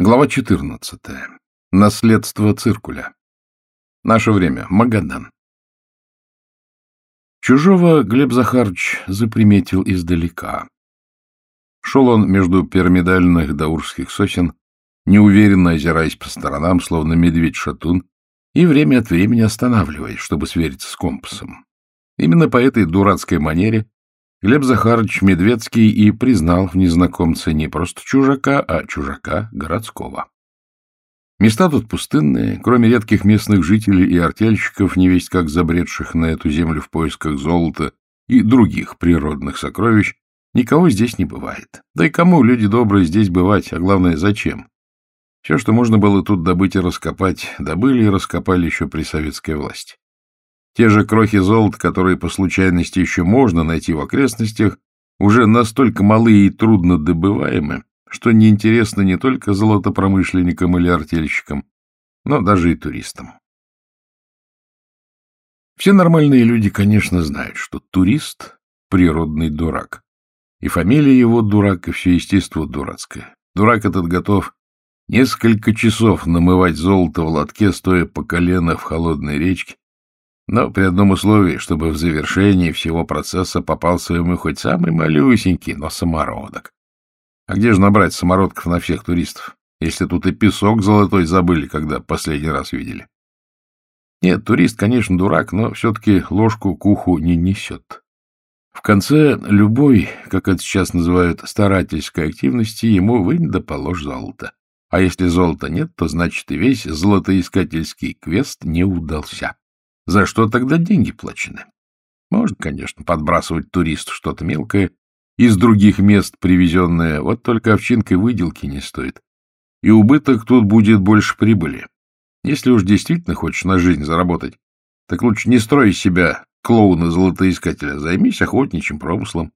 Глава 14. Наследство циркуля. Наше время. Магадан. Чужого Глеб Захарович заприметил издалека. Шел он между пирамидальных даурских сосен, неуверенно озираясь по сторонам, словно медведь-шатун, и время от времени останавливаясь, чтобы свериться с компасом. Именно по этой дурацкой манере Глеб Захарович Медведский и признал в незнакомце не просто чужака, а чужака городского. Места тут пустынные, кроме редких местных жителей и артельщиков, невесть как забредших на эту землю в поисках золота и других природных сокровищ, никого здесь не бывает. Да и кому, люди добрые, здесь бывать, а главное, зачем? Все, что можно было тут добыть и раскопать, добыли и раскопали еще при советской власти. Те же крохи золота, которые по случайности еще можно найти в окрестностях, уже настолько малы и трудно добываемы, что неинтересно не только золотопромышленникам или артельщикам, но даже и туристам. Все нормальные люди, конечно, знают, что турист — природный дурак. И фамилия его дурак, и все естество дурацкое. Дурак этот готов несколько часов намывать золото в лотке, стоя по колено в холодной речке, но при одном условии, чтобы в завершении всего процесса попался ему хоть самый малюсенький, но самородок. А где же набрать самородков на всех туристов, если тут и песок золотой забыли, когда последний раз видели? Нет, турист, конечно, дурак, но все-таки ложку к уху не несет. В конце любой, как это сейчас называют, старательской активности ему вынь да положь золото. А если золота нет, то значит и весь золотоискательский квест не удался. За что тогда деньги плачены? Можно, конечно, подбрасывать туристу что-то мелкое, из других мест привезенное, вот только овчинкой выделки не стоит. И убыток тут будет больше прибыли. Если уж действительно хочешь на жизнь заработать, так лучше не строй из себя клоуна-золотоискателя, займись охотничьим промыслом.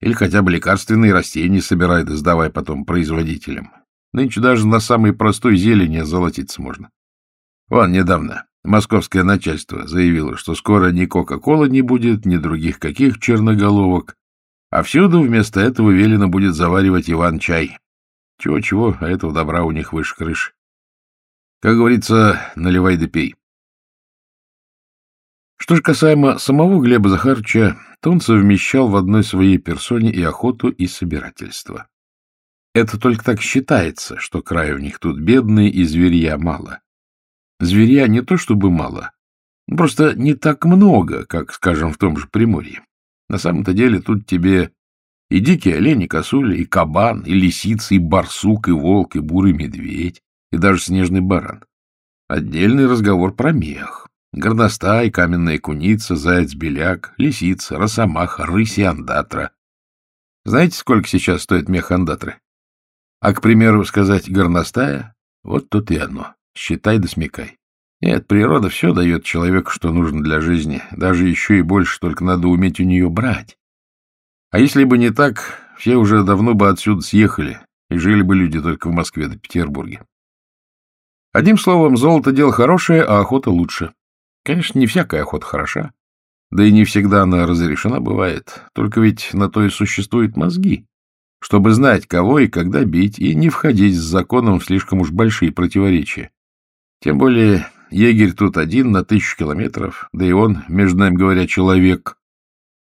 Или хотя бы лекарственные растения собирай да сдавай потом производителям. Нынче даже на самой простой зелени золотиться можно. Вон, недавно Московское начальство заявило, что скоро ни Кока-Кола не будет, ни других каких черноголовок, а всюду вместо этого велено будет заваривать Иван-чай. Чего-чего, а этого добра у них выше крыш. Как говорится, наливай да пей. Что же касаемо самого Глеба Захаровича, то он совмещал в одной своей персоне и охоту, и собирательство. Это только так считается, что край у них тут бедный и зверья мало. Зверя не то чтобы мало, просто не так много, как, скажем, в том же Приморье. На самом-то деле тут тебе и дикий олень, и косуля, и кабан, и лисица, и барсук, и волк, и бурый медведь, и даже снежный баран. Отдельный разговор про мех. Горностай, каменная куница, заяц-беляк, лисица, росомаха, рысь и андатра. Знаете, сколько сейчас стоит мех андатры? А, к примеру, сказать горностая, вот тут и оно. Считай да смекай. Нет, природа все дает человеку, что нужно для жизни, даже еще и больше, только надо уметь у нее брать. А если бы не так, все уже давно бы отсюда съехали, и жили бы люди только в Москве да Петербурге. Одним словом, золото — дело хорошее, а охота лучше. Конечно, не всякая охота хороша, да и не всегда она разрешена бывает, только ведь на то и существуют мозги, чтобы знать, кого и когда бить, и не входить с законом в слишком уж большие противоречия. Тем более егерь тут один на тысячу километров, да и он, между нами говоря, человек.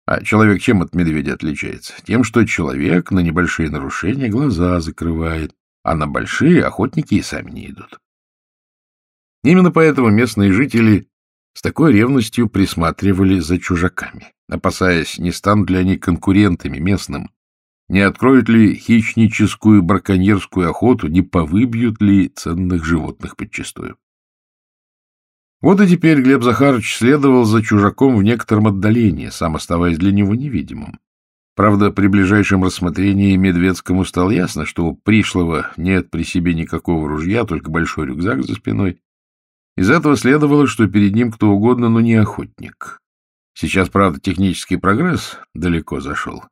А человек чем от медведя отличается? Тем, что человек на небольшие нарушения глаза закрывает, а на большие охотники и сами не идут. Именно поэтому местные жители с такой ревностью присматривали за чужаками, опасаясь, не станут ли они конкурентами местным, не откроют ли хищническую браконьерскую охоту, не повыбьют ли ценных животных подчистую. Вот и теперь Глеб Захарович следовал за чужаком в некотором отдалении, сам оставаясь для него невидимым. Правда, при ближайшем рассмотрении Медведскому стало ясно, что у пришлого нет при себе никакого ружья, только большой рюкзак за спиной. Из этого следовало, что перед ним кто угодно, но не охотник. Сейчас, правда, технический прогресс далеко зашел.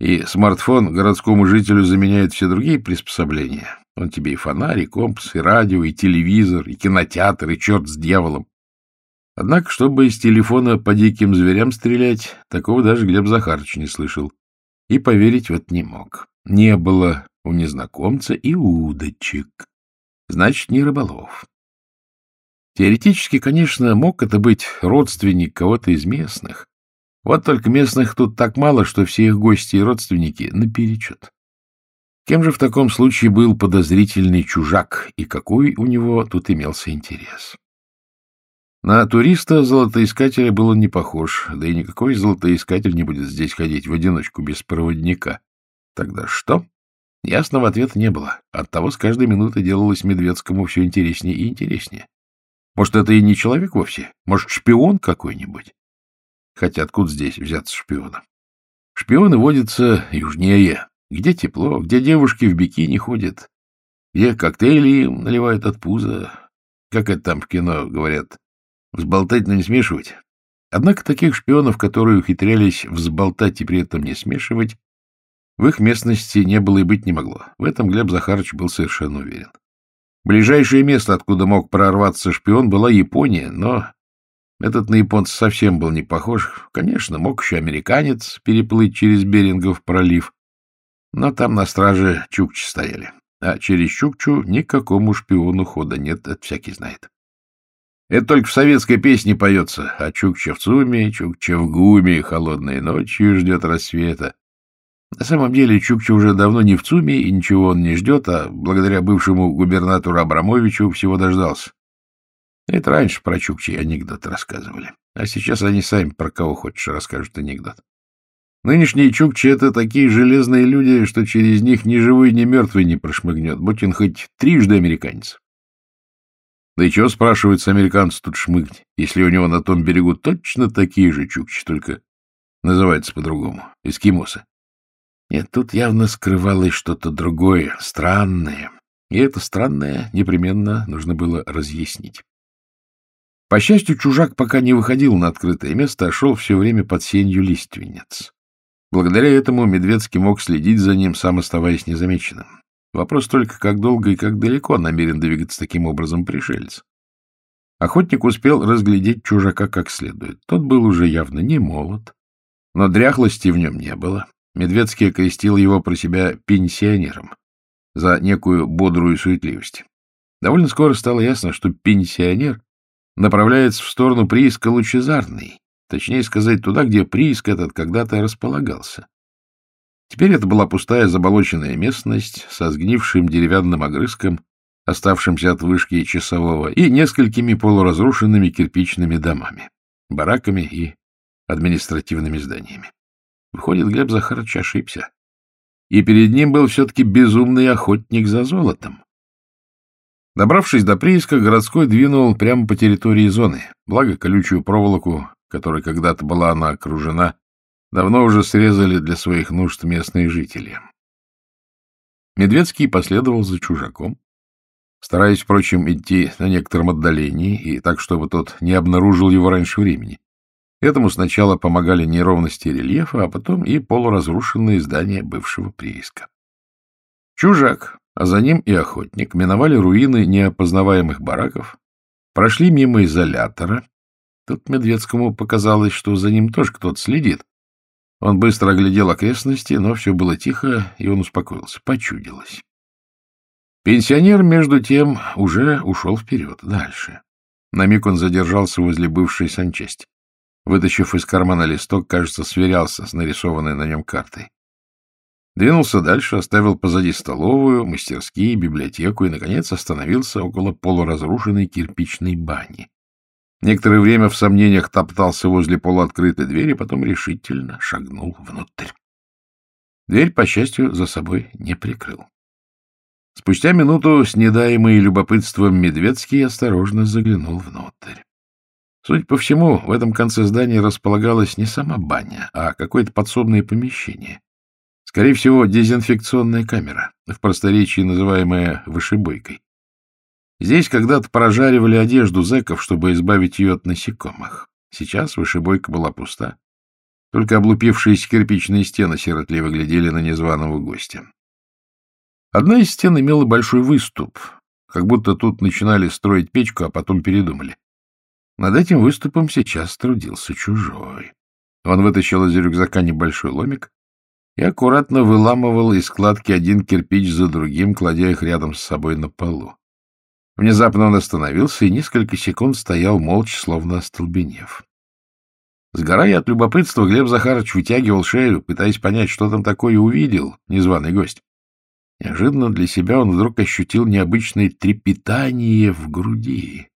И смартфон городскому жителю заменяет все другие приспособления. Он тебе и фонарь, и компас, и радио, и телевизор, и кинотеатр, и черт с дьяволом. Однако, чтобы из телефона по диким зверям стрелять, такого даже Глеб Захарович не слышал. И поверить в это не мог. Не было у незнакомца и удочек. Значит, не рыболов. Теоретически, конечно, мог это быть родственник кого-то из местных. Вот только местных тут так мало, что все их гости и родственники наперечет. Кем же в таком случае был подозрительный чужак, и какой у него тут имелся интерес? На туриста-золотоискателя был он не похож, да и никакой золотоискатель не будет здесь ходить в одиночку без проводника. Тогда что? Ясного ответа не было. Оттого с каждой минуты делалось Медведскому все интереснее и интереснее. Может, это и не человек вовсе? Может, шпион какой-нибудь? Хотя откуда здесь взяться шпиона? Шпионы водятся южнее, где тепло, где девушки в бикини ходят, где коктейли наливают от пуза. Как это там в кино говорят? Взболтать, но не смешивать. Однако таких шпионов, которые ухитрялись взболтать и при этом не смешивать, в их местности не было и быть не могло. В этом Глеб Захарович был совершенно уверен. Ближайшее место, откуда мог прорваться шпион, была Япония, но этот на японца совсем был не похож. Конечно, мог еще американец переплыть через Берингов пролив, но там на страже чукчи стояли. А через чукчу никакому шпиону хода нет, это всякий знает. Это только в советской песне поется, а Чукча в Цуме, Чукча в Гуме, холодной ночью ждет рассвета. На самом деле Чукча уже давно не в ЦУМе, и ничего он не ждет, а благодаря бывшему губернатору Абрамовичу всего дождался. Это раньше про Чукчи анекдот рассказывали, а сейчас они сами про кого хочешь расскажут анекдот. Нынешние Чукчи — это такие железные люди, что через них ни живой, ни мертвый не прошмыгнет, будь он хоть трижды американец. Да и чего, спрашивается, американцу тут шмыгнуть, если у него на том берегу точно такие же чукчи, только называются по-другому — эскимосы. Нет, тут явно скрывалось что-то другое, странное. И это странное непременно нужно было разъяснить. По счастью, чужак пока не выходил на открытое место, а шел все время под сенью лиственниц. Благодаря этому Медведский мог следить за ним, сам оставаясь незамеченным. Вопрос только, как долго и как далеко намерен двигаться таким образом пришелец. Охотник успел разглядеть чужака как следует. Тот был уже явно не молод, но дряхлости в нем не было. Медведский окрестил его про себя пенсионером за некую бодрую суетливость. Довольно скоро стало ясно, что пенсионер направляется в сторону прииска Лучезарный, точнее сказать, туда, где прииск этот когда-то располагался. Теперь это была пустая заболоченная местность со сгнившим деревянным огрызком, оставшимся от вышки часового, и несколькими полуразрушенными кирпичными домами, бараками и административными зданиями. Выходит, Глеб Захарович ошибся. И перед ним был все-таки безумный охотник за золотом. Добравшись до прииска, городской двинул прямо по территории зоны, благо колючую проволоку, которой когда-то была она окружена, давно уже срезали для своих нужд местные жители. Медведский последовал за чужаком, стараясь, впрочем, идти на некотором отдалении и так, чтобы тот не обнаружил его раньше времени. Этому сначала помогали неровности рельефа, а потом и полуразрушенные здания бывшего прииска. Чужак, а за ним и охотник, миновали руины неопознаваемых бараков, прошли мимо изолятора. Тут Медведскому показалось, что за ним тоже кто-то следит, он быстро оглядел окрестности, но все было тихо, и он успокоился. Почудилось. Пенсионер, между тем, уже ушел вперед, дальше. На миг он задержался возле бывшей санчасти. Вытащив из кармана листок, кажется, сверялся с нарисованной на нем картой. Двинулся дальше, оставил позади столовую, мастерские, библиотеку и, наконец, остановился около полуразрушенной кирпичной бани. Некоторое время в сомнениях топтался возле полуоткрытой двери, потом решительно шагнул внутрь. Дверь, по счастью, за собой не прикрыл. Спустя минуту, снедаемый любопытством Медведский, осторожно заглянул внутрь. Судя по всему, в этом конце здания располагалась не сама баня, а какое-то подсобное помещение. Скорее всего, дезинфекционная камера, в просторечии называемая вышибойкой. Здесь когда-то прожаривали одежду зэков, чтобы избавить ее от насекомых. Сейчас вышибойка была пуста. Только облупившиеся кирпичные стены сиротливо глядели на незваного гостя. Одна из стен имела большой выступ, как будто тут начинали строить печку, а потом передумали. Над этим выступом сейчас трудился чужой. Он вытащил из рюкзака небольшой ломик и аккуратно выламывал из складки один кирпич за другим, кладя их рядом с собой на полу. Внезапно он остановился и несколько секунд стоял молча, словно остолбенев. Сгорая от любопытства, Глеб Захарович вытягивал шею, пытаясь понять, что там такое увидел незваный гость. Неожиданно для себя он вдруг ощутил необычное трепетание в груди.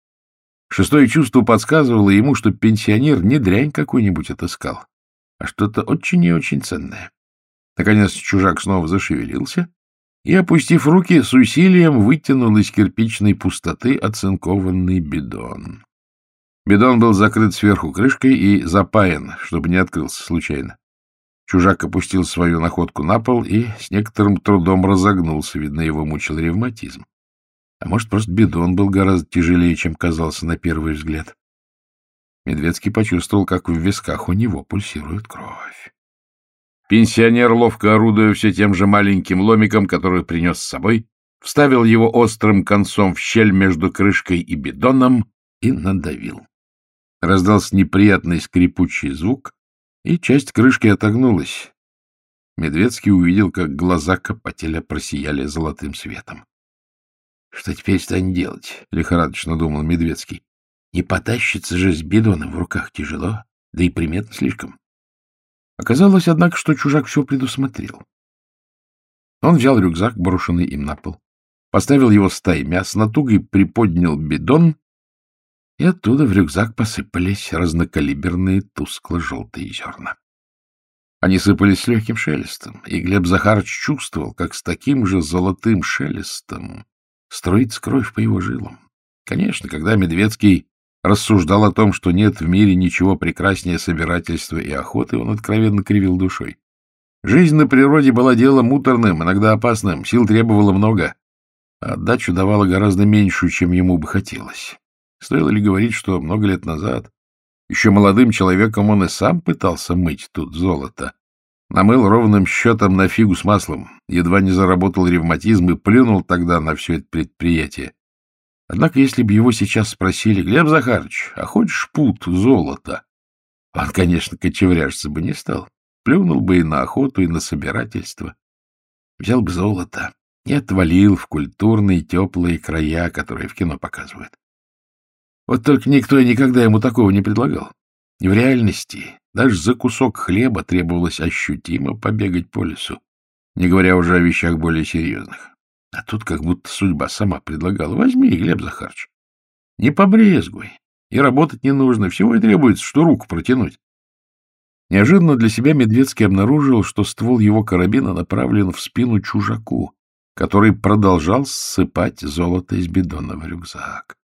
Шестое чувство подсказывало ему, что пенсионер не дрянь какую-нибудь отыскал, а что-то очень и очень ценное. Наконец чужак снова зашевелился и, опустив руки, с усилием вытянул из кирпичной пустоты оцинкованный бидон. Бидон был закрыт сверху крышкой и запаян, чтобы не открылся случайно. Чужак опустил свою находку на пол и с некоторым трудом разогнулся, видно, его мучил ревматизм. А может, просто бидон был гораздо тяжелее, чем казался на первый взгляд. Медведский почувствовал, как в висках у него пульсирует кровь. Пенсионер, ловко орудуя все тем же маленьким ломиком, который принес с собой, вставил его острым концом в щель между крышкой и бидоном и надавил. Раздался неприятный скрипучий звук, и часть крышки отогнулась. Медведский увидел, как глаза копателя просияли золотым светом. — Что теперь станет делать? — лихорадочно думал Медведский. — Не потащится же с бидоном в руках тяжело, да и приметно слишком. Оказалось, однако, что чужак все предусмотрел. Он взял рюкзак, брошенный им на пол, поставил его стаймя, с натугой приподнял бидон и оттуда в рюкзак посыпались разнокалиберные тускло-желтые зерна. Они сыпались с легким шелестом, и Глеб Захарович чувствовал, как с таким же золотым шелестом строится кровь по его жилам. Конечно, когда Медведский рассуждал о том, что нет в мире ничего прекраснее собирательства и охоты, он откровенно кривил душой. Жизнь на природе была делом муторным, иногда опасным, сил требовало много, а отдачу давала гораздо меньшую, чем ему бы хотелось. Стоило ли говорить, что много лет назад, еще молодым человеком, он и сам пытался мыть тут золото. Намыл ровным счетом на фигу с маслом, едва не заработал ревматизм и плюнул тогда на все это предприятие. Однако, если бы его сейчас спросили, Глеб Захарович, а хочешь пут золота? Он, конечно, кочевряжиться бы не стал. Плюнул бы и на охоту, и на собирательство. Взял бы золото и отвалил в культурные теплые края, которые в кино показывают. Вот только никто и никогда ему такого не предлагал. И в реальности даже за кусок хлеба требовалось ощутимо побегать по лесу, не говоря уже о вещах более серьезных. А тут как будто судьба сама предлагала. Возьми, Глеб Захарович, не побрезгуй. И работать не нужно, всего и требуется, что руку протянуть. Неожиданно для себя Медведский обнаружил, что ствол его карабина направлен в спину чужаку, который продолжал ссыпать золото из бидона в рюкзак.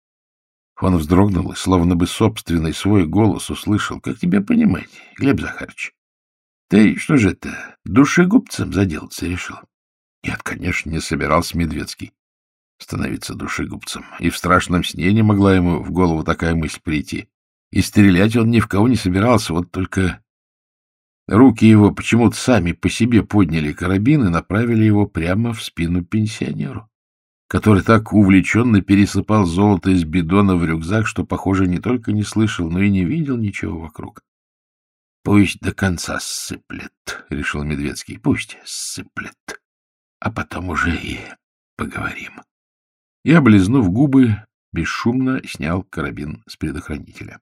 Он вздрогнул и словно бы собственный свой голос услышал. — Как тебя понимать, Глеб Захарович? Ты что же это, душегубцем заделаться решил? Нет, конечно, не собирался Медведский становиться душегубцем. И в страшном сне не могла ему в голову такая мысль прийти. И стрелять он ни в кого не собирался, вот только руки его почему-то сами по себе подняли карабин и направили его прямо в спину пенсионеру который так увлеченно пересыпал золото из бидона в рюкзак, что, похоже, не только не слышал, но и не видел ничего вокруг. — Пусть до конца ссыплет, — решил Медведский, — пусть ссыплет, а потом уже и поговорим. И, облизнув губы, бесшумно снял карабин с предохранителя.